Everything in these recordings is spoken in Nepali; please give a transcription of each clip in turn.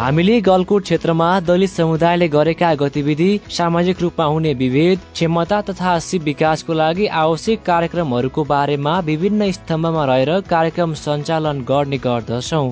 हामीले गलकोट क्षेत्रमा दलित समुदायले गरेका गतिविधि सामाजिक रूपमा हुने विभेद क्षमता तथा सिप विकासको लागि आवश्यक कार्यक्रमहरूको बारेमा विभिन्न स्तम्भमा रहेर कार्यक्रम सञ्चालन गर्ने गर्दछौँ।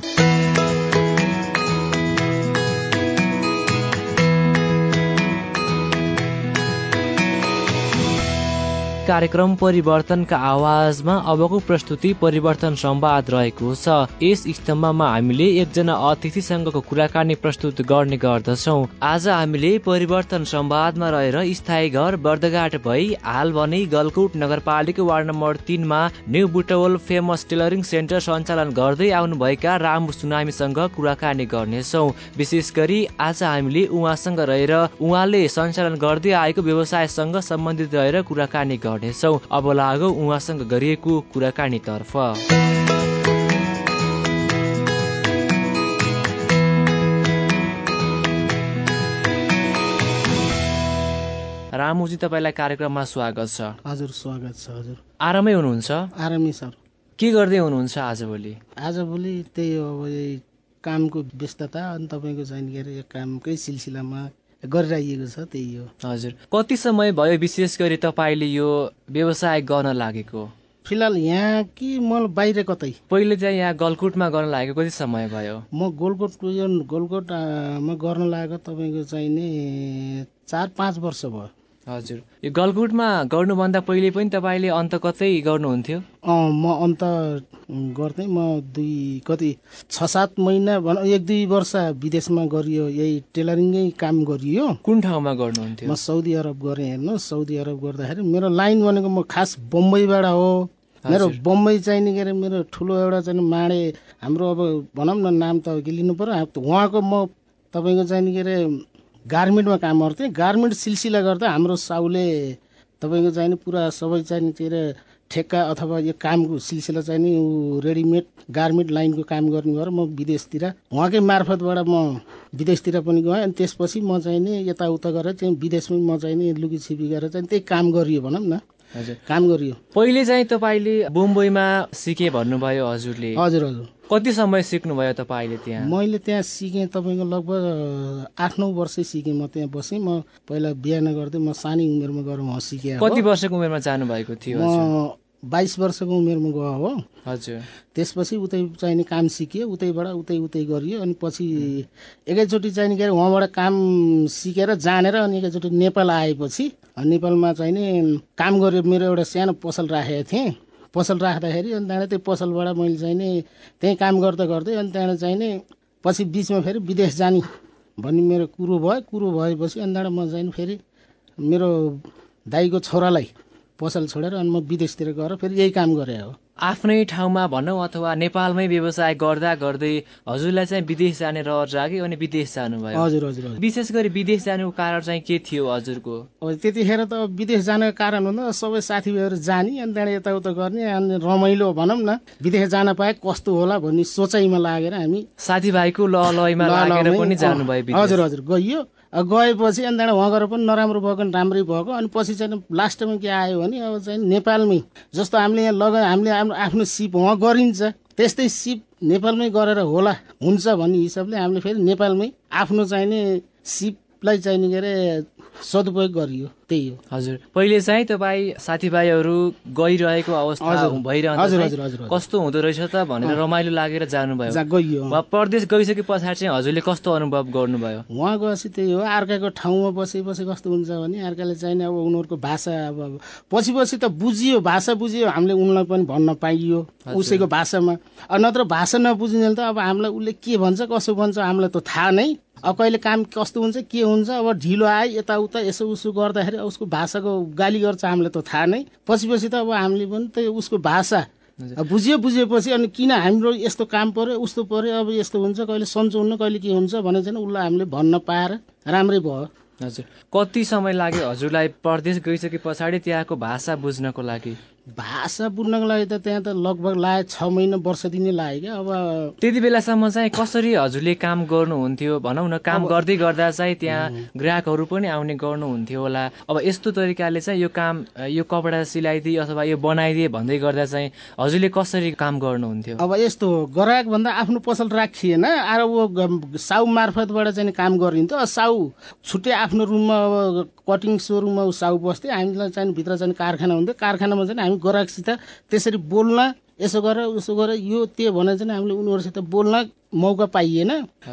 कार्यक्रम परिवर्तनका आवाजमा अबको प्रस्तुति परिवर्तन संवाद रहेको छ। यस स्तम्भमा हामीले एकजना अतिथिसँगको कुराकानी प्रस्तुत गर्ने गर्दछौ। आज हामीले परिवर्तन संवादमा रहेर स्थायी घर बर्दघाट भई हाल भने गलकुट नगरपालिका वार्ड नम्बर तिनमा new Butwal famous tailoring centre सञ्चालन गर्दै आउनुभएका राम सुनामीसँग कुराकानी गर्नेछौ। विशेष गरी आज हामीले उहाँसँग रहेर उहाँले सञ्चालन गर्दै आएको व्यवसायसँग सम्बन्धित रहेर कुराकानी गर्ने गर्नेछौ अब लागौ उहाँसँग गरिएको कुराकानीतर्फ। रामुजी तपाईँलाई कार्यक्रममा स्वागत छ। हजुर स्वागत छ हजुर। आरामै हुनुहुन्छ? आरामै सर के गर्दै हुनुहुन्छ आजभोलि आजभोलि त्यही हो अब कामको व्यस्तता अनि तपाईँको चाहिँ के अरे कामकै सिलसिलामा गरिरहेको छ त्यही हो। हजुर। कति समय भयो विशेष गरी तपाईँले यो व्यवसाय गर्न लागेको? फिलहाल यहाँ कि म बाहिर कतै? पहिले चाहिँ यहाँ गलकुटमा गर्न लागेको कति समय भयो? म गोलकोटको यो गोलकोटमा गर्न लागेको तपाईँको चाहिँ नि चार पाँच वर्ष भयो। हजुर। यो गलकुटमा गर्नुभन्दा पहिले पनि तपाईँले अन्त कतै गर्नुहुन्थ्यो? म अन्त गर्थेँ म दुई कति छ सात महिना भन एक दुई वर्ष विदेशमा गरियो यही टेलरिङै काम गरियो। कुन ठाउँमा गर्नुहुन्थ्यो? म साउदी अरब गरेँ हेर्नु। साउदी अरब गर्दाखेरि मेरो लाइन भनेको म खास बम्बईबाट हो। मेरो बम्बई चाहिने के अरे मेरो ठुलो एउटा चाहिँ माडे हाम्रो अब भनौँ न नाम त के लिनु पऱ्यो उहाँको म तपाईँको चाहिने के अरे गार्मेन्टमा काम गर्थेँ। गार्मेन्ट सिलसिला गर्दा हाम्रो साउले तपाईँको चाहिने पुरा सबै चाहिने के अरे ठेक्का अथवा यो कामको सिलसिला चाहिँ नि रेडिमेड गार्मेन्ट लाइनको काम गर्ने भएर म विदेशतिर उहाँकै मार्फतबाट म विदेशतिर पनि गएँ। अनि त्यसपछि म चाहिँ नि यताउता गरेर चाहिँ विदेशमै म चाहिँ नि लुकी छिपी गरेर चाहिँ त्यही काम गरियो भनौँ न। हजुर काम गरियो। पहिले चाहिँ तपाईँले मुम्बईमा सिके भन्नुभयो हजुरले। हजुर हजुर। कति समय सिक्नुभयो तपाईँले त्यहाँ? मैले त्यहाँ सिकेँ तपाईँको लगभग आठ नौ वर्षै सिकेँ म त्यहाँ बसेँ। म पहिला बिहा नगर्दै म सानै उमेरमा गएर उहाँ सिकेँ कति वर्षको उमेरमा जानुभएको थियो म बाइस वर्षको उमेरमा गयो हो। हजुर। त्यसपछि उतै चाहिने काम सिक्यो उतैबाट उतै उतै गरियो अनि पछि एकैचोटि चाहिने के अरे उहाँबाट काम सिकेर जानेर अनि एकैचोटि नेपाल आएपछि नेपालमा चाहिने काम गरेर मेरो एउटा सानो पसल राखेको थिएँ। पसल राख्दाखेरि अनि त्यहाँबाट त्यो पसलबाट मैले चाहिँ नि त्यहीँ काम गर्दा गर्दै अनि त्यहाँबाट चाहिँ नि पछि बिचमा फेरि विदेश जाने भन्ने मेरो कुरो भयो। कुरो भएपछि अनि त्यहाँबाट म चाहिँ फेरि मेरो दाईको छोरालाई पसल छोडेर अनि म विदेशतिर गएर फेरि यही काम गरेँ हो। आफ्नै ठाउँमा भनौँ अथवा नेपालमै व्यवसाय गर्दा गर्दै हजुरलाई चाहिँ विदेश जाने रहर जाग्यो अनि विदेश जानुभयो। हजुर हजुर विशेष गरी विदेश जानुको कारण चाहिँ के थियो हजुरको? त्यतिखेर त विदेश जानको कारण हुँदा सबै साथीभाइहरू जाने अनि त्यहाँबाट यताउता गर्ने अनि रमाइलो भनौँ न विदेश जान पाए कस्तो होला भन्ने सोचाइमा लागेर हामी साथीभाइको ल- लागेर लमै, पनि जानुभयो हजुर हजुर गइयो। गएपछि अनि त्यहाँबाट गएर पनि नराम्रो भएको नि राम्रै भएको अनि पछि चाहिँ लास्टमा के आयो भने अब चाहिँ नेपालमै जस्तो हामीले यहाँ लगा हामीले आफ्नो सिप उहाँ गरिन्छ त्यस्तै सिप नेपालमै गरेर होला हुन्छ भन्ने हिसाबले हामीले फेरि नेपालमै आफ्नो चाहिने सिपलाई चाहिने के अरे सदुपयोग गरियो त्यही हो। हजुर। पहिले चाहिँ तपाईँ साथीभाइहरू गइरहेको अवस्था चाहिँ हजुर। कस्तो हुँदो रहेछ त भनेर रमाइलो लागेर जानुभयो। गइयो। वा परदेश गइसके पछाडि चाहिँ हजुरले कस्तो अनुभव गर्नुभयो? उहाँ गएपछि त्यही हो। अर्काको ठाउँमा बसेपछि कस्तो हुन्छ भने अर्काले चाहिने अब उनीहरूको भाषा अब पछि पछि त बुझियो भाषा बुझियो। हामीले उनलाई पनि भन्न पाइयो उसैको भाषामा। नत्र भाषा नबुझिने त अब हामीलाई उसले के भन्छ कसो भन्छ हामीलाई त थाहा नै अब कहिले काम कस्तो हुन्छ के हुन्छ अब ढिलो आयो यताउता यसो उसो गर्दाखेरि उसको भाषाको गाली गर्छ हामीलाई त थाहा नै। पछि पछि त अब हामीले पनि त्यही उसको भाषा बुझियो बुझेपछि अनि किन हाम्रो यस्तो काम पर्यो उस्तो पर्यो अब यस्तो हुन्छ कहिले सन्चो हुन्न कहिले के हुन्छ भने चाहिँ उसलाई हामीले भन्न पाएर राम्रै भयो। हजुर। कति समय लाग्यो हजुरलाई परदेश गइसके पछाडि त्यहाँको भाषा बुझ्नको लागि? भाषा बुझ्नको लागि त त्यहाँ त लगभग लाग्यो छ महिना वर्ष दिनै लाग्यो क्या। अब त्यति बेलासम्म चाहिँ कसरी हजुरले काम गर्नुहुन्थ्यो? भनौँ न काम गर्दै गर्दा चाहिँ त्यहाँ ग्राहकहरू पनि आउने गर्नुहुन्थ्यो होला। अब यस्तो तरिकाले चाहिँ यो काम यो कपडा सिलाइदिए अथवा यो बनाइदिए भन्दै गर्दा चाहिँ हजुरले कसरी काम गर्नुहुन्थ्यो? अब यस्तो ग्राहक भन्दा आफ्नो पसल राखिएन। आएर ऊ साउ मार्फतबाट चाहिँ काम गरिन्थ्यो। साउ छुट्टै आफ्नो रुममा अब कटिङ सोरुममा साउ बस्थ्यो। हामीलाई चाहिँ भित्र चाहिँ कारखाना हुन्थ्यो। कारखानामा चाहिँ हामी ग्राहकसित त्यसरी बोल्न यसो गर उसो गर यो त्यो भनेर चाहिँ हामीले उनीहरूसित बोल्न मौका पाइएन।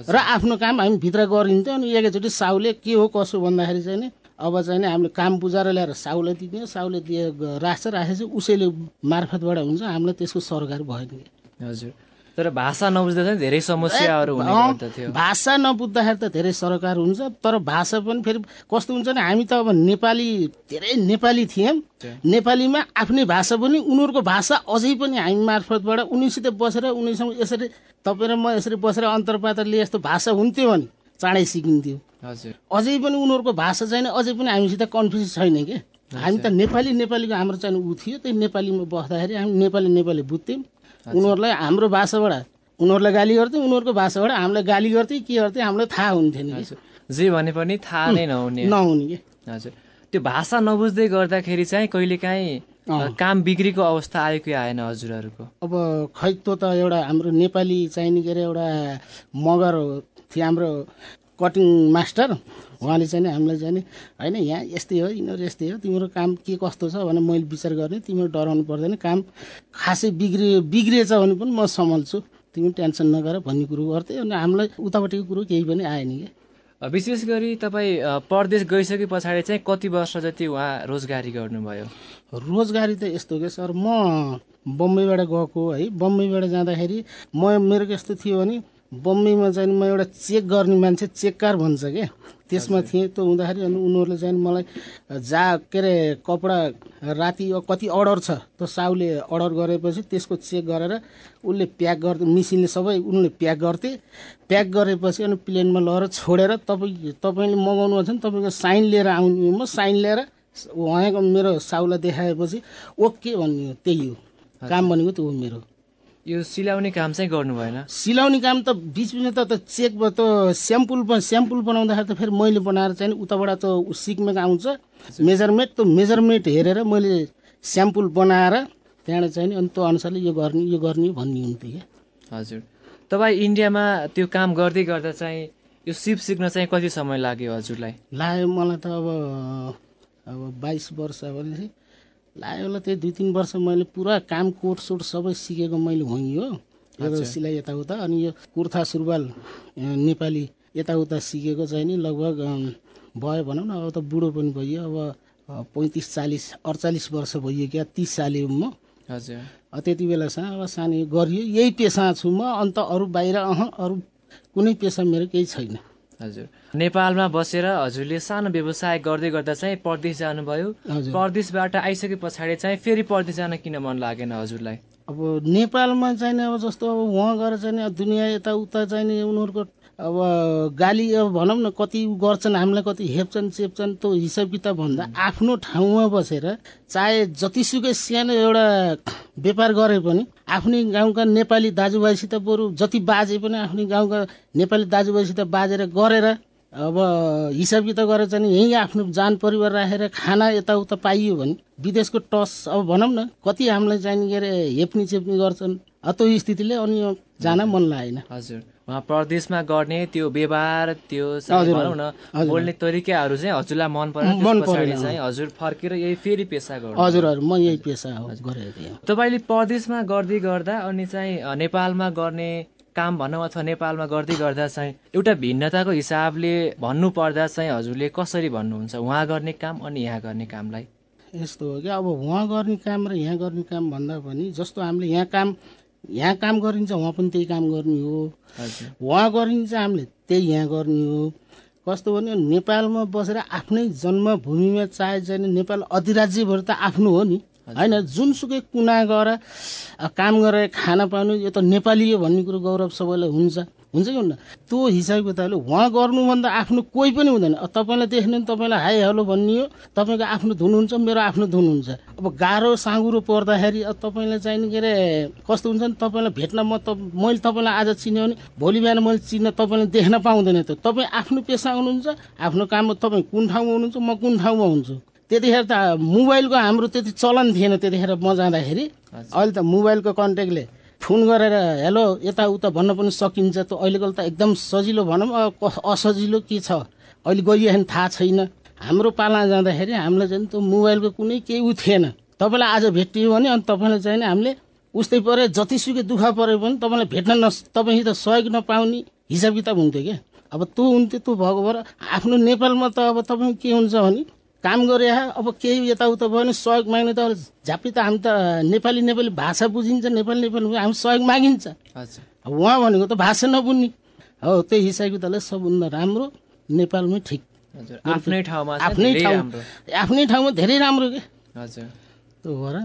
र आफ्नो काम हामी भित्र गरिन्थ्यो अनि एकैचोटि साउले के हो कसो भन्दाखेरि चाहिँ नि अब चाहिँ नि हामीले काम बुझाएर ल्याएर साउलाई दिने साउले दिए राख्छ राखेपछि उसैले मार्फतबाट हुन्छ हामीलाई त्यसको सरकार भएन। हजुर। तर भाषा नबुझ्दा चाहिँ धेरै समस्याहरू हुने भाषा नबुझ्दाखेरि त धेरै सरकार हुन्छ तर भाषा पनि फेरि कस्तो हुन्छ भने हामी त अब नेपाली धेरै नेपाली थियौँ। नेपालीमा आफ्नै भाषा पनि उनीहरूको भाषा अझै पनि हामी मार्फतबाट उनीसित बसेर उनीसँग यसरी तपाईँ र म यसरी बसेर अन्तर्पातले यस्तो भाषा हुन्थ्यो भने चाँडै सिकिन्थ्यो। अझै पनि उनीहरूको भाषा चाहिँ अझै पनि हामीसित कन्फ्युज छैन कि? हामी त नेपाली नेपालीको हाम्रो चाहिँ ऊ थियो त्यही नेपालीमा बस्दाखेरि हामी नेपाली नेपाली बुझ्थ्यौँ। उनीहरूलाई हाम्रो भाषाबाट उनीहरूलाई गाली गर्थ्यौँ उनीहरूको भाषाबाट हामीलाई गाली गर्थ्यो के गर्थ्यो हामीलाई थाहा हुन्थेन जे भने पनि थाहा नै नहुने। नहुने कि। हजुर। त्यो भाषा नबुझ्दै गर्दाखेरि चाहिँ कहिलेकाहीँ। काम बिग्रीको अवस्था आयो कि आएन हजुरहरूको? अब खै त्यो त एउटा हाम्रो नेपाली चाहिने के अरे एउटा मगर थियो हाम्रो कटिङ मास्टर उहाँले चाहिँ हामीलाई चाहिँ होइन यहाँ यस्तै हो यिनीहरू यस्तै हो तिम्रो काम के कस्तो छ भने मैले विचार गर्ने तिमीहरू डराउनु पर्दैन काम खासै बिग्रियो बिग्रिएछ भने पनि म सम्हाल्छु तिमी टेन्सन नगर भन्ने कुरो गर्थ्यो अनि हामीलाई उतापट्टिको कुरो केही पनि आएन कि। विशेष गरी तपाईँ परदेश गइसके पछाडि चाहिँ कति वर्ष जति उहाँ रोजगारी गर्नुभयो? रोजगारी त यस्तो के सर म बम्बईबाट गएको है बम्बईबाट जाँदाखेरि म मेरो कस्तो थियो भने बम्बईमा चाहिँ म एउटा चेक गर्ने मान्छे चेककार भन्छ क्या त्यसमा थिएँ त्यो हुँदाखेरि अनि उनीहरूले चाहिँ मलाई जा के अरे कपडा राति कति अर्डर छ त्यो साउले अर्डर गरेपछि त्यसको चेक गरेर उसले प्याक गर्दै मिसिनले सबै उनले प्याक गर्थे। प्याक गरेपछि अनि प्लेनमा लगेर छोडेर तपाईँ तपाईँले मगाउनु भने तपाईँको साइन लिएर आउनु म साइन लिएर उहाँको मेरो साउलाई देखाएपछि ओके भन्ने त्यही हो। काम भनेको त्यो हो मेरो। यो सिलाउने काम चाहिँ गर्नु भएन। सिलाउने काम त बिचबिचमा त त चेक त स्याम्पुल स्याम्पुल बनाउँदाखेरि त फेरि मैले बनाएर चाहिँ उताबाट त सिक्मेक आउँछ। मेजरमेन्ट त्यो मेजरमेन्ट हेरेर मैले स्याम्पुल बनाएर त्यहाँबाट चाहिँ अनि त्यो अनुसारले यो गर्ने यो गर्ने भन्ने हुन्थ्यो क्या। हजुर। तपाईँ इन्डियामा त्यो काम गर्दै गर्दा चाहिँ यो सिप सिक्न चाहिँ कति समय लाग्यो हजुरलाई? लाग्यो मलाई त अब अब बाइस वर्ष भनेपछि लाग्यो होला त्यही दुई तिन वर्ष मैले पुरा काम कोट सोट सबै सिकेको मैले हुँ हो यो सिलाइ यताउता अनि यो कुर्था सुरुवाल नेपाली यताउता सिकेको चाहिँ नि लगभग भयो भनौँ न अब त बुढो पनि भइयो अब पैँतिस चालिस अडचालिस वर्ष भइयो क्या तिस साले म। हजुर त्यति बेलासम्म अब सानो गरियो यही पेसा छु म अन्त अरू बाहिर अह अरू कुनै पेसा मेरो केही छैन। हजुर। नेपालमा बसेर हजुरले सानो व्यवसाय गर्दै गर्दा चाहिँ परदेश जानुभयो। परदेशबाट आइसके पछाडि चाहिँ फेरि परदेश जान किन मन लागेन हजुरलाई? अब नेपालमा चाहिँ नि अब जस्तो अब उहाँ गएर चाहिँ दुनियाँ यताउता चाहिँ नि उनीहरूको अब गाली अब भनौँ न कति गर्छन् हामीलाई कति हेप्छन् चेप्छन् त्यो हिसाब किताब भन्दा आफ्नो ठाउँमा बसेर चाहे जतिसुकै सानो एउटा व्यापार गरे पनि आफ्नै गाउँका नेपाली दाजुभाइसित बरु जति बाजे पनि आफ्नै गाउँका नेपाली दाजुभाइसित बाजेर गरेर अब हिसाब किताब गरेर चाहिँ यहीँ आफ्नो जान परिवार राखेर खाना यताउता पाइयो भने विदेशको टस अब भनौँ न कति हामीलाई चाहिँ के अरे हेप्ने चेप्ने गर्छन्। त्यो स्थितिले अनि जान मन लागेन। हजुर। प्रदेशमा गर्ने त्यो व्यवहार त्यो भनौँ न बोल्ने तरिकाहरू चाहिँ हजुरलाई मन परेन मन चाहिँ हजुर फर्केर यही फेरि पेसा गर्नु। हजुर म यही पेसा गरेको थिएँ। तपाईँले प्रदेशमा गर्दै गर्दा अनि चाहिँ नेपालमा गर्ने काम भनौँ अथवा नेपालमा गर्दै गर्दा चाहिँ एउटा भिन्नताको हिसाबले भन्नु पर्दा चाहिँ हजुरले कसरी भन्नुहुन्छ? उहाँ गर्ने काम अनि यहाँ गर्ने कामलाई? यस्तो हो कि अब उहाँ गर्ने काम र यहाँ गर्ने काम भन्दा पनि जस्तो हामीले यहाँ काम यहाँ काम गरिन्छ उहाँ पनि त्यही काम गर्ने हो। उहाँ गरिन्छ हामीले त्यही यहाँ गर्ने हो। कस्तो भने नेपालमा बसेर आफ्नै जन्मभूमिमा चाहे चाहिँ नेपाल अधिराज्यभरि त आफ्नो हो नि। होइन जुनसुकै कुना गएर काम गरेर खान पाउनु यो त नेपाली हो भन्ने कुरो गौरव सबैलाई हुन्छ। हुन्छ कि हुन्न? त्यो हिसाब किताबले उहाँ गर्नुभन्दा आफ्नो कोही पनि हुँदैन। तपाईँलाई देख्ने तपाईँलाई हाई हेलो भन्ने हो। तपाईँको आफ्नो धुन हुन्छ मेरो आफ्नो धुन हुन्छ। अब गाह्रो साँगुरो पर्दाखेरि अब तपाईँलाई चाहिने के अरे कस्तो हुन्छ नि तपाईँलाई भेट्न म त मैले तपाईँलाई आज चिन्यो भने भोलि बिहान मैले चिन्न तपाईँलाई देख्न पाउँदैन त तपाईँ आफ्नो पेसा हुनुहुन्छ आफ्नो काममा तपाईँ कुन ठाउँमा हुनुहुन्छ म कुन ठाउँमा हुन्छु। त्यतिखेर त मोबाइलको हाम्रो त्यति चलन थिएन त्यतिखेर म जाँदाखेरि। अहिले त मोबाइलको कन्ट्याक्टले फोन गरेर हेलो यताउता भन्न पनि सकिन्छ त अहिलेको त एकदम सजिलो भनौँ असजिलो के छ? अहिले गइरहेको थाहा छैन। हाम्रो पाला जाँदाखेरि हामीलाई चाहिँ त्यो मोबाइलको कुनै केही उ थिएन। तपाईँलाई आज भेटियो भने अनि तपाईँलाई चाहिँ हामीले उस्तै परे जतिसुकै दुःख पऱ्यो भने तपाईँलाई भेट्न न तपाईँसित सहयोग नपाउने हिसाब किताब हुन्थ्यो क्या। अब त्यो हुन्थ्यो त्यो भएको भएर आफ्नो नेपालमा त अब तपाईँ के हुन्छ भने काम गरे अब केही यताउता भयो भने सहयोग माग्ने त झ्याप्पी त हामी त नेपाली नेपाली भाषा बुझिन्छ नेपाली नेपाली हामी सहयोग मागिन्छ। उहाँ भनेको त भाषा नबुझ्ने हो त्यही हिसाब किताबले सबभन्दा राम्रो नेपालमै ठिक। आफ्नै ठाउँमा आफ्नै ठाउँ आफ्नै ठाउँमा धेरै राम्रो के? हजुर। त्यो भएर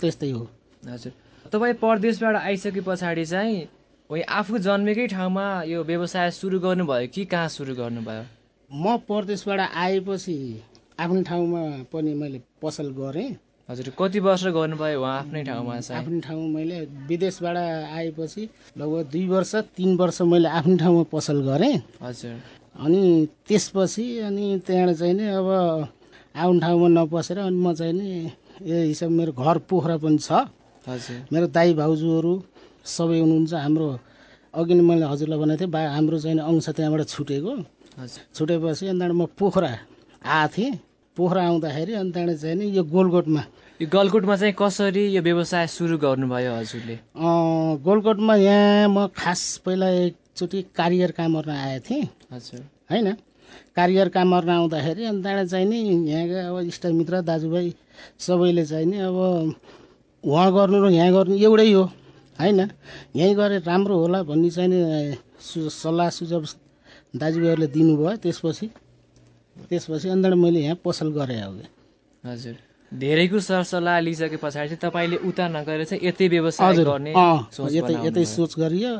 त्यस्तै हो। हजुर। तपाईँ परदेशबाट आइसके पछाडि चाहिँ आफू जन्मेकै ठाउँमा यो व्यवसाय सुरु गर्नुभयो कि कहाँ सुरु गर्नुभयो? म परदेशबाट आएपछि आफ्नो ठाउँमा पनि मैले पसल गरेँ। हजुर कति वर्ष गर्नुभयो उहाँ आफ्नै ठाउँमा आफ्नो ठाउँमा मैले विदेशबाट आएपछि लगभग दुई वर्ष तिन वर्ष मैले आफ्नो ठाउँमा पसल गरेँ। हजुर। अनि त्यसपछि अनि त्यहाँबाट चाहिँ नि अब आफ्नो ठाउँमा नपसेर अनि म चाहिँ नि यो हिसाब मेरो घर पोखरा पनि छ। हजुर। मेरो दाई भाउजूहरू सबै हुनुहुन्छ। हाम्रो अघि नै मैले हजुरलाई भनेको थिएँ बा हाम्रो चाहिँ अंश त्यहाँबाट छुटेको। छुटेपछि अनि त्यहाँबाट म पोखरा आएको थिएँ। पोखरा आउँदाखेरि अनि त्यहाँबाट चाहिँ नि यो गोलकोटमा। यो गलकोटमा चाहिँ कसरी यो व्यवसाय सुरु गर्नुभयो हजुरले? गोलकोटमा यहाँ म खास पहिला एकचोटि कारियर काम गर्न आएको थिएँ। हजुर। होइन? कारियर काम गर्न आउँदाखेरि अनि त्यहाँबाट चाहिँ नि यहाँका अब इष्टमित्र दाजुभाइ सबैले चाहिँ नि अब उहाँ गर्नु र यहाँ गर्नु एउटै हो। होइन? यहीँ गरे राम्रो होला भन्ने चाहिँ नि सल्लाह सुझाव दाजुभाइहरूले दिनुभयो त्यसपछि। त्यसपछि अन्त मैले यहाँ पसल गरेँ अब हजुर। धेरैको सरसल्लाह लिइसके पछाडि चाहिँ तपाईँले उता नगरेर चाहिँ यतै व्यवसाय गर्ने यतै यतै सोच गरियो।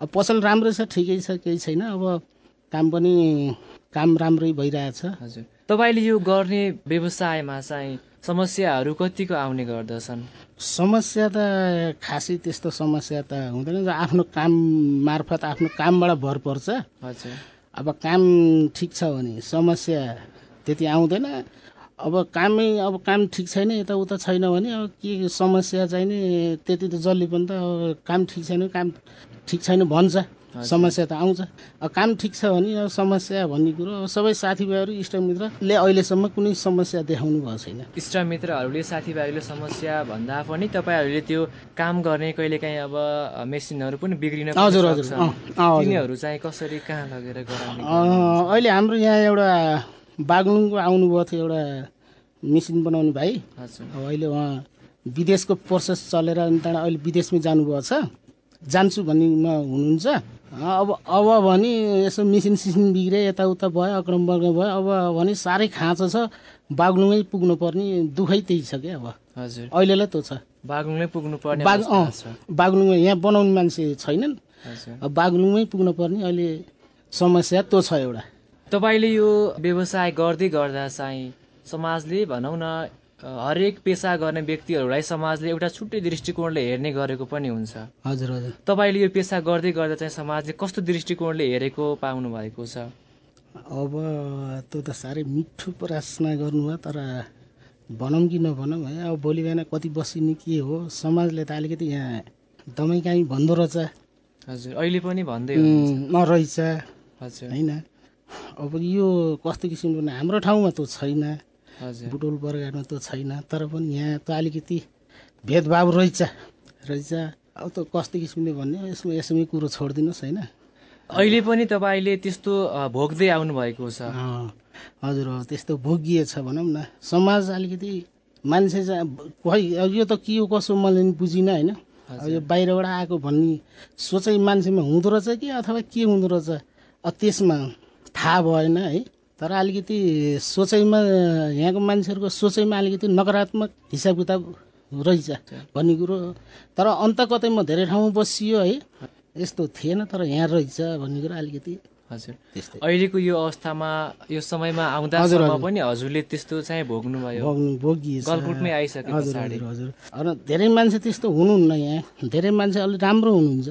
अब पसल राम्रो छ ठिकै छ केही छैन। अब काम पनि काम राम्रै भइरहेछ। हजुर। तपाईँले यो गर्ने व्यवसायमा चाहिँ समस्याहरू कतिको आउने गर्दछन्? समस्या त खासै त्यस्तो समस्या त हुँदैन। आफ्नो काम मार्फत आफ्नो कामबाट भर पर्छ। हजुर। अब काम ठिक छ भने समस्या त्यति आउँदैन। अब कामै अब काम ठिक छैन यताउता छैन भने अब के समस्या चाहिँ नि त्यति त जसले पनि त अब काम ठिक छैन काम ठिक छैन भन्छ। समस्या त आउँछ। अब काम ठिक छ भने अब समस्या भन्ने कुरो अब सबै साथीभाइहरू इष्टमित्रले अहिलेसम्म कुनै समस्या देखाउनु भएको छैन। इष्टमित्रहरूले साथीभाइहरूले समस्या भन्दा पनि तपाईँहरूले त्यो काम गर्ने कहिलेकाहीँ अब मेसिनहरू पनि बिग्रिन हजुर हजुर। तिनीहरू चाहिँ कसरी कहाँ लगेर गराउने अहिले हाम्रो यहाँ एउटा बागलुङको आउनुभएको थियो एउटा मेसिन बनाउने भाइ। अहिले उहाँ विदेशको प्रोसेस चलेर त्यहाँबाट अहिले विदेशमै जानुभएको छ। जान्छु भन्नेमा हुनुहुन्छ। अब अब भने यसो मिसिन सिसिन बिग्रे यताउता भयो अक्रम बर्ग भयो अब भने साह्रै खाँचो छ। बाग्लुङै पुग्नु पर्ने दुःखै त्यही छ क्या अब। हजुर। अहिलेलाई त्यो छ। बागलुङमै पुग्नु पर्ने बाग अँ। बागलुङमा यहाँ बनाउने मान्छे छैनन्। बागलुङमै पुग्नु पर्ने अहिले समस्या त्यो छ एउटा। तपाईँले यो व्यवसाय गर्दै गर्दा चाहिँ समाजले भनौँ न हरेक पेसा गर्ने व्यक्तिहरूलाई समाजले एउटा छुट्टै दृष्टिकोणले हेर्ने गरेको पनि हुन्छ। हजुर हजुर। तपाईँले यो पेसा गर्दै गर्दा चाहिँ समाजले कस्तो दृष्टिकोणले हेरेको पाउनु भएको छ? अब त्यो त साह्रै मिठो प्रश्न गर्नुभयो तर भनौँ कि नभनौँ है अब भोलि बिहान कति बसिने के हो समाजले त अलिकति यहाँ दमै काहीँ भन्दो रहेछ। हजुर अहिले पनि भन्दै नरहेछ। हजुर। होइन? अब यो कस्तो किसिमको हाम्रो ठाउँमा त छैन। बुटोल बरगाडमा त छैन तर पनि यहाँ त अलिकति भेदभाव रहेछ। रहेछ। अब त कस्तो किसिमले भन्ने यसमा यसमै कुरो छोडिदिनुहोस् होइन? अहिले पनि तपाईँले त्यस्तो भोग्दै आउनु भएको छ हजुर हो त्यस्तो भोगिएछ भनौँ न। समाज अलिकति मान्छे चाहिँ खै यो त के हो कसो मैले बुझिनँ होइन? अब यो बाहिरबाट आएको भन्ने सोचाइ मान्छेमा हुँदो रहेछ कि अथवा के हुँदो रहेछ? त्यसमा थाहा भएन है? तर अलिकति सोचाइमा यहाँको मान्छेहरूको सोचाइमा अलिकति नकारात्मक हिसाब किताब रहेछ भन्ने कुरो तर अन्त कतै म धेरै ठाउँमा बसियो है यस्तो थिएन तर यहाँ रहेछ भन्ने कुरो अलिकति हजुर। अहिलेको यो अवस्थामा यो समयमा आउँदासम्म पनि हजुरले त्यस्तो चाहिँ भोग्नुभयो। गलकुटमै आइसके हजुर हजुर धेरै मान्छे त्यस्तो हुनुहुन्न यहाँ। धेरै मान्छे अलिक राम्रो हुनुहुन्छ।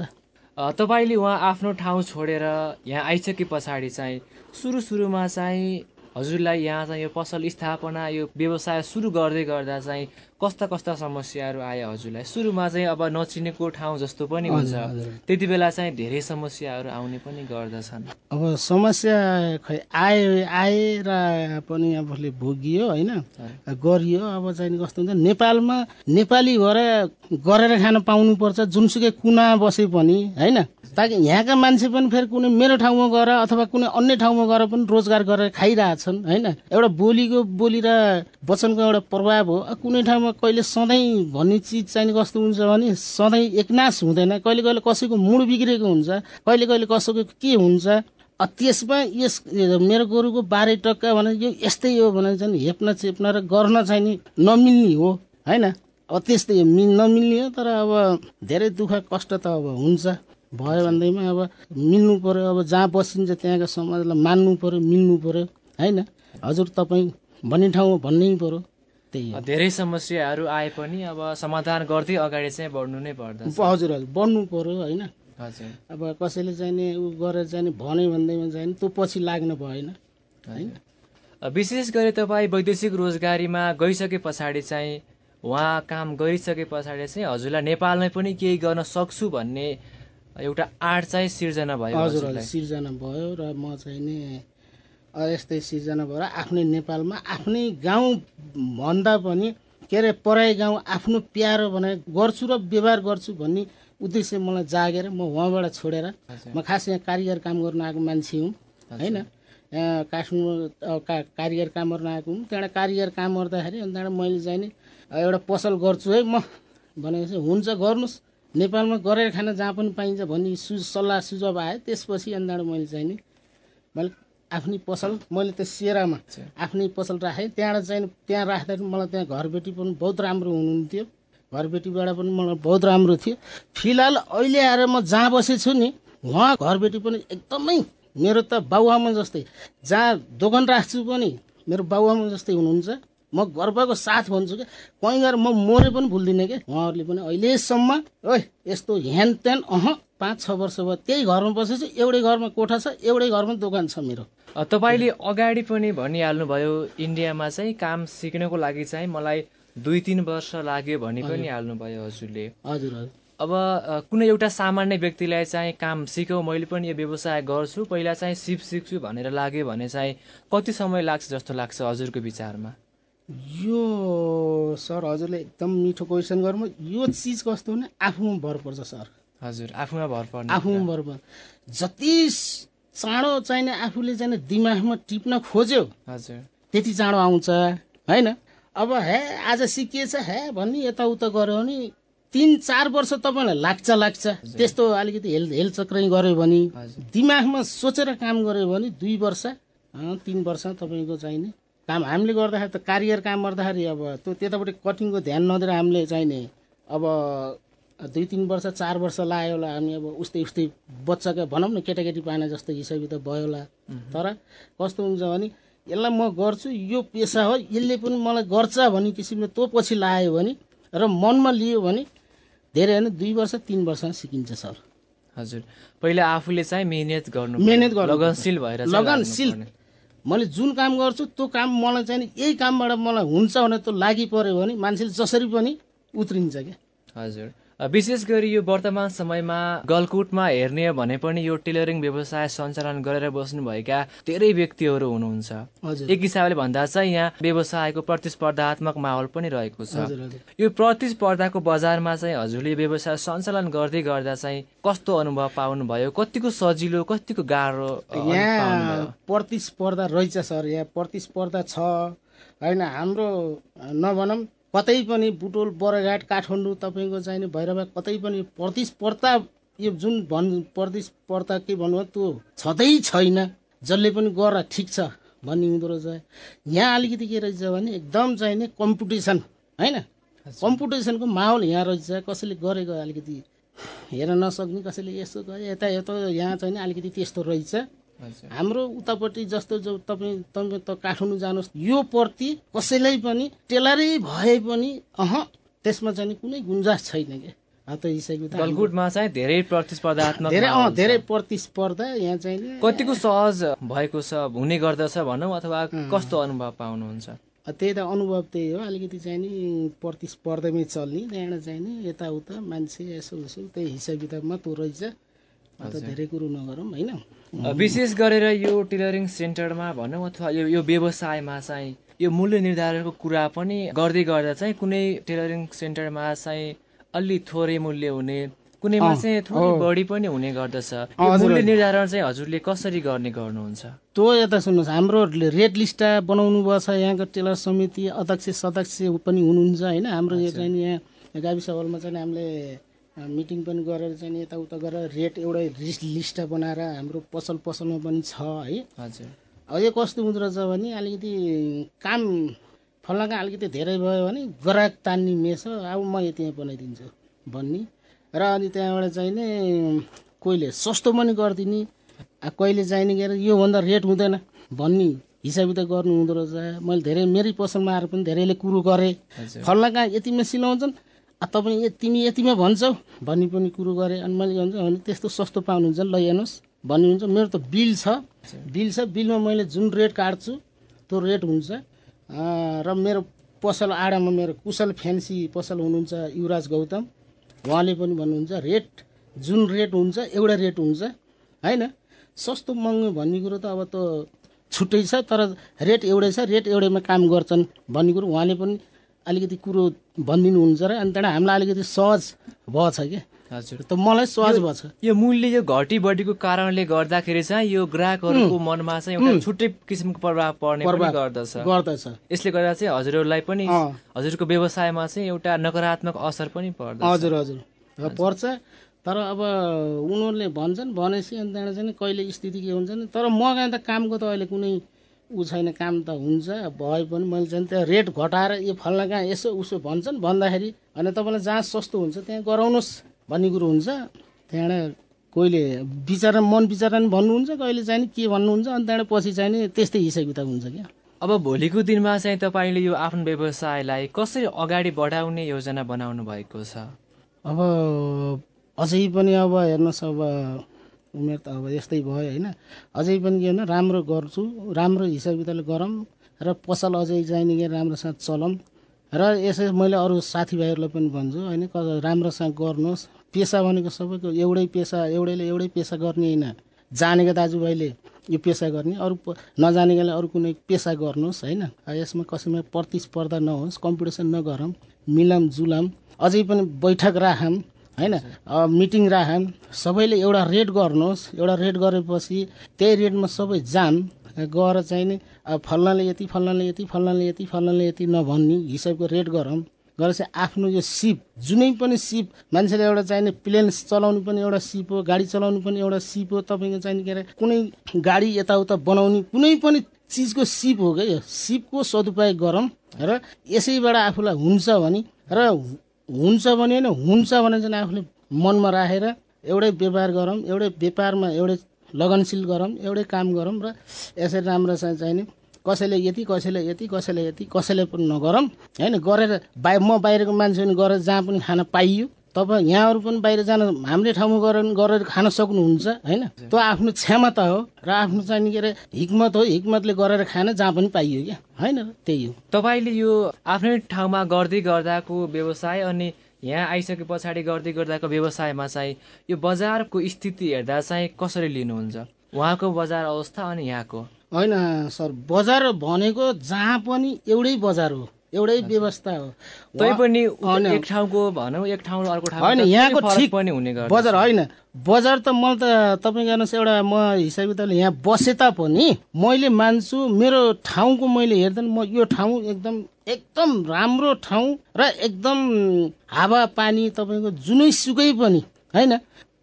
तपाईँले उहाँ आफ्नो ठाउँ छोडेर यहाँ आइसके पछाडि चाहिँ सुरु सुरुमा चाहिँ हजुरलाई यहाँ चाहिँ यो पसल स्थापना यो व्यवसाय सुरु गर्दै गर्दा चाहिँ कस्ता कस्ता समस्याहरू आयो हजुरलाई? सुरुमा चाहिँ अब नचिनेको ठाउँ जस्तो पनि हुन्छ। त्यति बेला चाहिँ धेरै समस्याहरू आउने पनि गर्दछन्। अब समस्या खै आयो आएर पनि आफूले भोगियो होइन? गरियो अब चाहिँ कस्तो हुन्छ नेपालमा नेपाली भएर गरेर खान पाउनुपर्छ जुनसुकै कुना बसे पनि होइन? ताकि यहाँका मान्छे पनि फेरि कुनै मेरो ठाउँमा गएर अथवा कुनै अन्य ठाउँमा गएर पनि रोजगार गरेर खाइरहेछन् होइन? एउटा बोलीको बोली र वचनको एउटा प्रभाव हो। कुनै ठाउँमा कहिले सधैँ भन्ने चिज चाहिँ कस्तो हुन्छ भने सधैँ एकनाश हुँदैन। कहिले कहिले कसैको मुड बिग्रेको हुन्छ कहिले कहिले कसैको के हुन्छ। त्यसमा यस मेरो गोरुको बाह्रै टक्का भने यो यस्तै हो भने चाहिँ हेप्न चेप्न र गर्न चाहिँ नि नमिल्ने हो होइन? अब त्यस्तै हो मिल नमिल्ने हो तर अब धेरै दुःख कष्ट त अब हुन्छ। भयो भन्दैमा अब मिल्नु पर्यो अब जहाँ बसिन्छ त्यहाँको समाजलाई मान्नु पर्यो मिल्नु पर्यो होइन? हजुर तपाईँ भन्ने ठाउँमा भन्नै पर्यो। त्यही धेरै समस्याहरू आए पनि अब समाधान गर्दै अगाडि चाहिँ बढ्नु नै पर्दछ। हजुर हजुर बन्नु पर्यो होइन। हजुर। अब कसैले चाहिँ नि ऊ गरेर चाहिँ भन्यो भन्दैमा चाहिँ त्यो पछि लाग्नु भएन होइन। विशेष गरी तपाईँ वैदेशिक रोजगारीमा गइसके पछाडि चाहिँ उहाँ काम गरिसके पछाडि चाहिँ हजुरलाई नेपालमै पनि केही गर्न सक्छु भन्ने एउटा आँट चाहिँ सिर्जना भयो। हजुर सिर्जना भयो र म चाहिँ नि यस्तै सिर्जना भएर आफ्नै नेपालमा आफ्नै गाउँ भन्दा पनि के अरे पराई गाउँ आफ्नो प्यारो भने गर्छु र व्यवहार गर्छु भन्ने उद्देश्य मलाई जागेर म उहाँबाट छोडेर। म खास यहाँ कारिगर काम गर्न आएको मान्छे हुँ होइन? यहाँ काठमाडौँ का कारिगर काम गर्न आएको हुँ। त्यहाँबाट कारिगर काम गर्दाखेरि अनि त्यहाँबाट मैले चाहिँ नि अ, एउटा पसल गर्छु है म भनेपछि हुन्छ गर्नुहोस्। नेपालमा गरेर खान जहाँ पनि पाइन्छ भन्ने सु सल्लाह सुझाव आयो। त्यसपछि अनि त्यहाँबाट मैले चाहिँ नि मैले आफ्नै पसल मैले त्यो सेरामा आफ्नै पसल राखेँ। त्यहाँबाट चाहिँ त्यहाँ राख्दाखेरि मलाई त्यहाँ घरबेटी पनि बहुत राम्रो हुनुहुन्थ्यो। घरबेटीबाट पनि मलाई बहुत राम्रो थियो। फिलहाल अहिले आएर म जहाँ बसेछु नि उहाँ घरबेटी पनि एकदमै मेरो त बाबुआमा जस्तै। जहाँ दोकान राख्छु पनि मेरो बाबुआमा जस्तै हुनुहुन्छ। म गर्वको साथ भन्छु कि? कहीँ गएर म मरे पनि भुल्दिनँ कि? उहाँहरूले पनि अहिलेसम्म ओइ यस्तो ह्यान त्यान अह पाँच छ वर्ष भयो त्यही घरमा बसेछु एउटै घरमा कोठा छ एउटै घरमा दोकान छ मेरो। तपाईँले अगाडि पनि भनिहाल्नुभयो इन्डियामा चाहिँ काम सिक्नको लागि चाहिँ मलाई दुई तिन वर्ष लाग्यो भनी पनि हाल्नुभयो हजुरले। हजुर हजुर। अब कुनै एउटा सामान्य व्यक्तिलाई चाहिँ काम सिकौ मैले पनि यो व्यवसाय गर्छु पहिला चाहिँ सिप सिक्छु भनेर लाग्यो भने चाहिँ कति समय लाग्छ जस्तो लाग्छ हजुरको विचारमा? यो सर हजुरले एकदम मिठो क्वेसन गर्नु यो चिज कस्तो भने आफूमा भर पर्छ सर। हजुर आफूमा भर पर्ने आफूमा भर पर्छ। जति चाँडो चाहिने आफूले चाहिँ दिमागमा टिप्न खोज्यो हजुर। त्यति चाँडो आउँछ होइन? अब हे आज सिकिएछ हे भन्ने यताउता गऱ्यो भने तिन चार वर्ष तपाईँलाई लाग्छ लाग्छ। त्यस्तो अलिकति हेल हेलचक्रै गऱ्यो भने। दिमागमा सोचेर काम गऱ्यो भने दुई वर्ष तिन वर्ष तपाईँको चाहिने काम हामीले गर्दाखेरि त कारिगर काम गर्दाखेरि अब त्यो त्यतापट्टि कटिङको ध्यान नदिएर हामीले चाहिने अब दुई तिन वर्ष चार वर्ष लाग्यो होला हामी अब उस्तै उस्तै बच्चाका भनौँ न केटाकेटी पाएन जस्तो हिसाबी त भयो होला। तर कस्तो हुन्छ भने यसलाई म गर्छु यो पेसा हो यसले पनि मलाई गर्छ भन्ने किसिमले तँ पछि लाग्यो भने र मनमा लियो भने धेरै होइन दुई वर्ष तिन वर्षमा सिकिन्छ सर। हजुर। पहिला आफूले चाहिँ मेहनत गर्नु मेहनत गर्नु लगनशील भएर चाहिँ लगनशील। मैले जुन काम गर्छु त्यो काम मलाई चाहिँ यही कामबाट मलाई हुन्छ भने त्यो लागि पर्यो भने मान्छेले जसरी पनि उत्रिन्छ क्या। हजुर। विशेष गरी यो वर्तमान समयमा गलकुटमा हेर्ने भने पनि यो टेलरिङ व्यवसाय सञ्चालन गरेर बस्नुभएका धेरै व्यक्तिहरू हुनुहुन्छ। एक हिसाबले भन्दा चाहिँ यहाँ व्यवसायको प्रतिस्पर्धात्मक माहौल पनि रहेको छ। यो प्रतिस्पर्धाको बजारमा चाहिँ हजुरले व्यवसाय सञ्चालन गर्दै गर्दा चाहिँ कस्तो अनुभव पाउनुभयो? कतिको सजिलो कतिको गाह्रो? यहाँ प्रतिस्पर्धा रहेछ सर। यहाँ प्रतिस्पर्धा छ। होइन हाम्रो नभनौँ कतै पनि बुटोल बरघाट काठमाडौँ तपाईँको चाहिने भैरवा कतै पनि प्रतिस्पर्धा यो जुन भन् प्रतिस्पर्धा के भन्नु त्यो छँदै छैन। जसले पनि गर ठिक छ भन्ने हुँदो रहेछ। यहाँ अलिकति के रहेछ भने एकदम चाहिने कम्पिटिसन होइन? कम्पिटिसनको माहौल यहाँ रहेछ। कसैले गरेको अलिकति हेर्न नसक्ने कसैले यसो गरे यता यता यहाँ चाहिँ अलिकति त्यस्तो रहेछ। हाम्रो उतापट्टि जस्तो जो तपाईँ तपाईँ त काठमाडौँ जानुहोस् यो प्रति कसैलाई पनि टेलरै भए पनि अह त्यसमा चाहिँ कुनै गुन्जास छैन क्या चाहिँ धेरै प्रतिस्पर्धात्मक धेरै प्रतिस्पर्धा यहाँ चाहिँ कतिको सहज भएको छ हुने गर्दछ भनौँ अथवा कस्तो अनुभव पाउनुहुन्छ? अ, त्यही त अनुभव त्यही हो। अलिकति चाहिँ नि प्रतिस्पर्धामै चल्ने त्यहाँबाट चाहिँ नि यताउता मान्छे यसो उसो त्यही हिसाब किताबमा रहेछ। अन्त धेरै कुरो नगरौँ होइन? विशेष गरेर यो टेलरिङ सेन्टरमा भनौँ अथवा यो यो व्यवसायमा चाहिँ यो मूल्य निर्धारणको कुरा पनि गर्दै गर्दा चाहिँ कुनै टेलरिङ सेन्टरमा चाहिँ अलि थोरै मूल्य हुने कुनैमा चाहिँ थोरै बढी पनि हुने गर्दछ। यो मूल्य निर्धारण चाहिँ हजुरले कसरी गर्ने गर्नुहुन्छ? त्यो यता सुन्नुहोस् हाम्रो रेड लिस्ट बनाउनु छ यहाँको टेलर समिति अध्यक्ष सदस्य पनि हुनुहुन्छ होइन? हाम्रो यो चाहिँ नि यहाँ गाविस हलमा चाहिँ हामीले मिटिङ पनि गरेर चाहिँ यताउता गरेर रेट एउटै लिस्ट लिस्ट बनाएर हाम्रो पसल पसलमा पनि छ है। हजुर। अब यो कस्तो हुँदो रहेछ भने अलिकति काम फल्नाका अलिकति धेरै भयो भने ग्राहक तान्ने मेस अब म यति बनाइदिन्छु भन्ने। र अनि त्यहाँबाट चाहिँ नि कोहीले सस्तो पनि गरिदिने कहिले चाहिने के अरे योभन्दा रेट हुँदैन भन्ने हिसाब किताब गर्नु हुँदो रहेछ। मैले धेरै मेरै पसलमा आएर पनि धेरैले कुरो गरेँ। फल्ना कहाँ यतिमा सिलाउँछन् तपाईँ तिमी यतिमा भन्छौ भन्ने पनि कुरो गरेँ अनि मैले भन्छ भने त्यस्तो सस्तो पाउनुहुन्छ ल हेर्नुहोस् भन्ने हुन्छ। मेरो त बिल छ। बिल छ। बिलमा मैले जुन रेट काट्छु त्यो रेट हुन्छ। र मेरो पसल आडामा मेरो कुशल फ्यान्सी पसल हुनुहुन्छ युवराज गौतम। उहाँले पनि भन्नुहुन्छ रेट जुन रेट हुन्छ एउटा रेट हुन्छ। होइन? सस्तो महँगो भन्ने कुरो त अब त छुट्टै छ तर रेट एउटै छ। रेट एउटैमा काम गर्छन् भन्ने कुरो उहाँले पनि अलिकति कुरो भनिदिनुहुन्छ र अनि त्यहाँबाट हामीलाई अलिकति सहज भएछ क्या हजुर। त मलाई सहज भएछ। यो मूल्य यो घटी बढीको कारणले गर्दाखेरि चाहिँ यो ग्राहकहरूको मनमा चाहिँ एउटा छुट्टै किसिमको प्रभाव पर्ने गर्दछ। गर्दछ। यसले गर्दा चाहिँ हजुरहरूलाई पनि। हजुरको व्यवसायमा चाहिँ एउटा नकारात्मक असर पनि पर्दछ। हजुर हजुर। पर्छ। तर अब उनीहरूले भन्छन् भनेपछि अनि त्यहाँबाट चाहिँ कहिले स्थिति के हुन्छ नि? तर म कहाँ त कामको त अहिले कुनै ऊ छैन काम त हुन्छ भए पनि मैले चाहिँ त्यो रेट घटाएर यो फल्ना कहाँ यसो उसो भन्छन् भन्दाखेरि अनि तपाईँलाई जहाँ सस्तो हुन्छ त्यहाँ गराउनुहोस् भन्ने कुरो हुन्छ। त्यहाँबाट कोहीले विचार मन विचार नि भन्नुहुन्छ कहिले चाहिँ के भन्नुहुन्छ अनि त्यहाँबाट पछि चाहिँ नि त्यस्तै हिसाब किताब हुन्छ क्या। अब भोलिको दिनमा चाहिँ तपाईँले यो आफ्नो व्यवसायलाई कसरी अगाडि बढाउने योजना बनाउनु भएको छ? अब अझै पनि अब हेर्नुहोस् अब उमेर त अब यस्तै भयो होइन। अझै पनि के भने राम्रो गर्छु राम्रो हिसाब किताबले गरौँ र पसल अझै चाहिने कि राम्रोसँग चलाउँ र यसै मैले अरू साथीभाइहरूलाई पनि भन्छु होइन राम्रोसँग गर्नुहोस्। पेसा भनेको सबैको एउटै पेसा एउटैले एउटै पेसा गर्ने होइन। जानेको दाजुभाइले यो पेसा गर्ने अरू नजानेकोले अरू कुनै पेसा गर्नुहोस् होइन। यसमा कसैमा प्रतिस्पर्धा नहोस् कम्पिटिसन नगरौँ मिलाम जुलाम अझै पनि बैठक राखौँ। होइन? मिटिङ राखौँ सबैले एउटा रेट गर्नुहोस्। एउटा रेट गरेपछि त्यही रेटमा सबै जाम गएर चाहिँ नि फल्नाले यति फल्नाले यति फल्नाले यति फल्नाले यति नभन्ने हिसाबको रेट गरौँ। गरेर चाहिँ आफ्नो यो सिप जुनै पनि सिप मान्छेले एउटा चाहिने प्लेन चलाउनु पनि एउटा सिप हो गाडी चलाउनु पनि एउटा सिप हो तपाईँको चाहिने के अरे कुनै गाडी यताउता बनाउने कुनै पनि चिजको सिप हो क्या यो। सिपको सदुपयोग गरौँ। र यसैबाट आफूलाई हुन्छ भने र हुन्छ भने होइन हुन्छ भने चाहिँ आफूले मनमा राखेर एउटै व्यापार गरौँ एउटै व्यापारमा एउटै लगनशील गरौँ एउटै काम गरौँ र यसरी राम्रोसँग चाहिने कसैले यति कसैले यति कसैले यति कसैले पनि नगरौँ। होइन गरेर बाहिर म बाहिरको मान्छे पनि गरेर जहाँ पनि खान पाइयो तपाईँ यहाँहरू पनि बाहिर जान हाम्रै ठाउँमा गएर गरेर खान सक्नुहुन्छ होइन? त्यो आफ्नो क्षमता हो र आफ्नो चाहिँ के अरे हिक्मत हो हिक्मतले गरेर खान जहाँ पनि पाइयो क्या होइन त्यही हो। तपाईँले यो आफ्नै ठाउँमा गर्दै गर्दाको व्यवसाय अनि यहाँ आइसके पछाडि गर्दै गर्दाको व्यवसायमा चाहिँ यो बजारको स्थिति हेर्दा चाहिँ कसरी लिनुहुन्छ? उहाँको बजार अवस्था अनि यहाँको? होइन सर बजार भनेको जहाँ पनि एउटै बजार हो। एउटै व्यवस्था हो। तै पनि एक ठाउँको भनौँ एक ठाउँ अर्को ठाउँ होइन यहाँको ठिक पनि हुने गर्छ बजार होइन बजार त मलाई त तपाईँ गर्नुहोस् एउटा म हिसाब किताबले यहाँ बसे तापनि मैले मान्छु मेरो ठाउँको मैले हेर्दा म यो ठाउँ एकदम एकदम राम्रो ठाउँ र एकदम हावा पानी तपाईँको जुनै सुकै पनि होइन?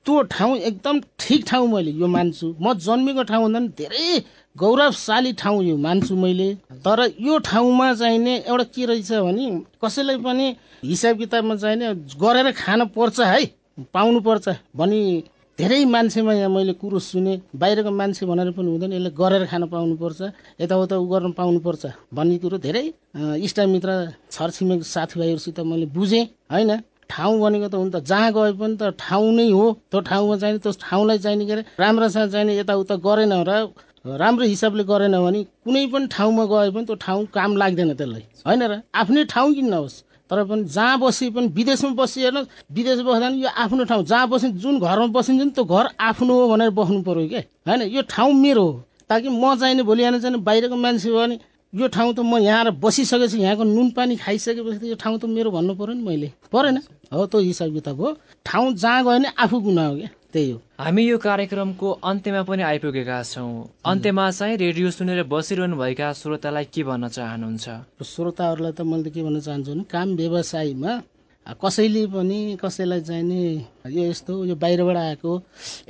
त्यो ठाउँ एकदम ठिक ठाउँ मैले यो मान्छु। म जन्मेको ठाउँ भन्दा पनि धेरै गौरवशाली ठाउँ यो मान्छु मैले। तर यो ठाउँमा चाहिने एउटा के रहेछ भने कसैलाई पनि हिसाब किताबमा चाहिने गरेर खान पर्छ है पाउनु पर्छ भनी धेरै मान्छेमा यहाँ मैले कुरो सुने। बाहिरको मान्छे भनेर पनि हुँदैन यसले गरेर खान पाउनुपर्छ यताउता उ गर्न पाउनुपर्छ भन्ने कुरो धेरै इष्टमित्र छरछिमेक साथीभाइहरूसित मैले बुझेँ होइन? ठाउँ भनेको त हुन्छ जहाँ गए पनि त ठाउँ नै हो। त्यो ठाउँमा चाहिने त्यो ठाउँलाई चाहिने के अरे राम्रोसँग चाहिने यताउता गरेन र राम्रो हिसाबले गरेन भने कुनै पनि ठाउँमा गए पनि त्यो ठाउँ काम लाग्दैन त्यसलाई। होइन र? आफ्नै ठाउँ किन नहोस् तर पनि जहाँ बसे पनि विदेशमा बसी हेर्नु विदेश बस्दा पनि यो आफ्नो ठाउँ जहाँ बसि जुन घरमा बसिन्छ नि त्यो घर आफ्नो हो भनेर बस्नु पर्यो क्या होइन? यो ठाउँ मेरो हो। ताकि म चाहिने भोलि बिहान चाहिँ बाहिरको मान्छे भयो भने यो ठाउँ त म यहाँ बसिसकेपछि यहाँको नुन पानी खाइसकेपछि यो ठाउँ त मेरो भन्नु पर्यो नि मैले। परेन? हो त्यो हिसाब किताब हो। ठाउँ जहाँ गयो भने आफू गुना हो क्या त्यही हो। हामी यो कार्यक्रमको अन्त्यमा पनि आइपुगेका छौँ। अन्त्यमा चाहिँ रेडियो सुनेर बसिरहनु भएका श्रोतालाई के भन्न चाहनुहुन्छ? श्रोताहरूलाई त मैले के भन्न चाहन्छु भने काम व्यवसायमा कसैले पनि कसैलाई चाहिने यो यस्तो यो बाहिरबाट आएको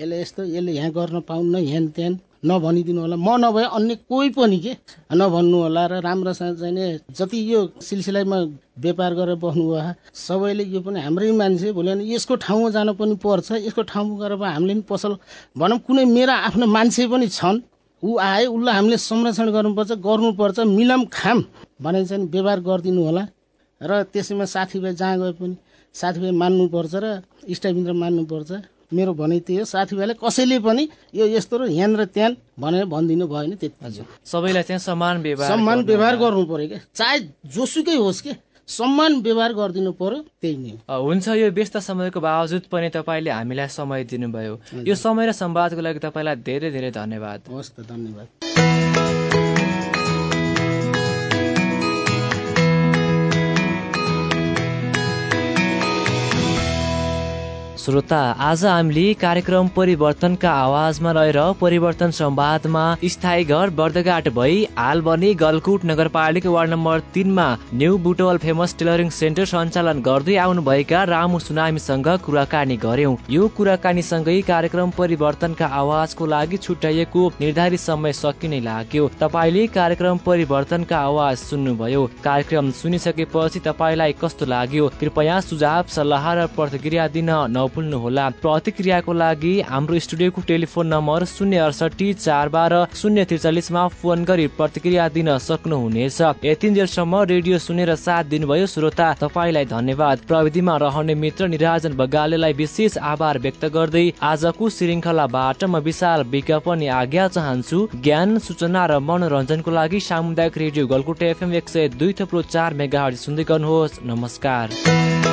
यसले यस्तो यसले यहाँ गर्न पाउन्न ह्यान त्यान नभनिदिनु होला। म नभए अन्य कोही पनि के? नभन्नु होला र राम्रोसँग चाहिने जति यो सिलसिलामा व्यापार गरेर बस्नुभयो सबैले यो पनि हाम्रै मान्छे भोलि भने यसको ठाउँमा जानु पनि पर्छ। यसको ठाउँमा गएर हामीले पनि पसल भनौँ कुनै मेरा आफ्नो मान्छे पनि छन्। ऊ आए उसलाई हामीले संरक्षण गर्नुपर्छ गर्नुपर्छ मिलम खाम भने चाहिँ व्यवहार गरिदिनु होला। र त्यसैमा साथीभाइ जहाँ गए पनि साथीभाइ मान्नुपर्छ र इष्टमित्र मान्नुपर्छ। मेरो भनाइ त्यही हो साथीभाइलाई कसैले पनि यो यस्तो र यहाँ र त्यहाँ भनेर भनिदिनु भएन त्यति। सबैलाई चाहिँ समान व्यवहार समान व्यवहार गर्नु पर्यो क्या? चाहे जोसुकै होस् कि सम्मान व्यवहार गरिदिनु पर्यो त्यही नै हुन्छ यो व्यस्त समयको बावजुद पनि तपाईँले हामीलाई समय दिनुभयो। यो समय र संवादको लागि तपाईँलाई धेरै धेरै धन्यवाद। हवस् त धन्यवाद। श्रोता आज हामीले कार्यक्रम परिवर्तनका आवाजमा रहेर परिवर्तन संवादमा स्थायी घर बर्दघाट भई हाल बने गलकुट नगरपालिका वार्ड नम्बर तिनमा new Butwal famous tailoring centre सञ्चालन गर्दै आउनुभएका रामु सुनामीसँग कुराकानी गर्यौं यो कुराकानीसँगै कार्यक्रम परिवर्तनका आवाजको लागि छुट्याइएको निर्धारित समय सकिने लाग्यो। तपाईँले कार्यक्रम परिवर्तनका आवाज सुन्नुभयो। कार्यक्रम सुनिसकेपछि तपाईँलाई कस्तो लाग्यो? कृपया सुझाव सल्लाह र प्रतिक्रिया दिन नौ नभुल्नुहोला प्रतिक्रियाको लागि हाम्रो स्टुडियोको टेलिफोन नम्बर शून्य अडसठी चार बाह्र शून्य त्रिचालिसमा फोन गरी प्रतिक्रिया दिन सक्नुहुनेछ। यतिन्जेलसम्म रेडियो सुनेर साथ दिनुभयो श्रोता तपाईँलाई धन्यवाद। प्रविधिमा रहने मित्र निराजन बगालेलाई विशेष आभार व्यक्त गर्दै आजको श्रृङ्खलाबाट म विशाल विज्ञापन आज्ञा चाहन्छु। ज्ञान सूचना र मनोरञ्जनको लागि सामुदायिक रेडियो गलकुट एफएम एक सय दुई थप्लो चार मेगा सुन्दै गर्नुहोस्। नमस्कार।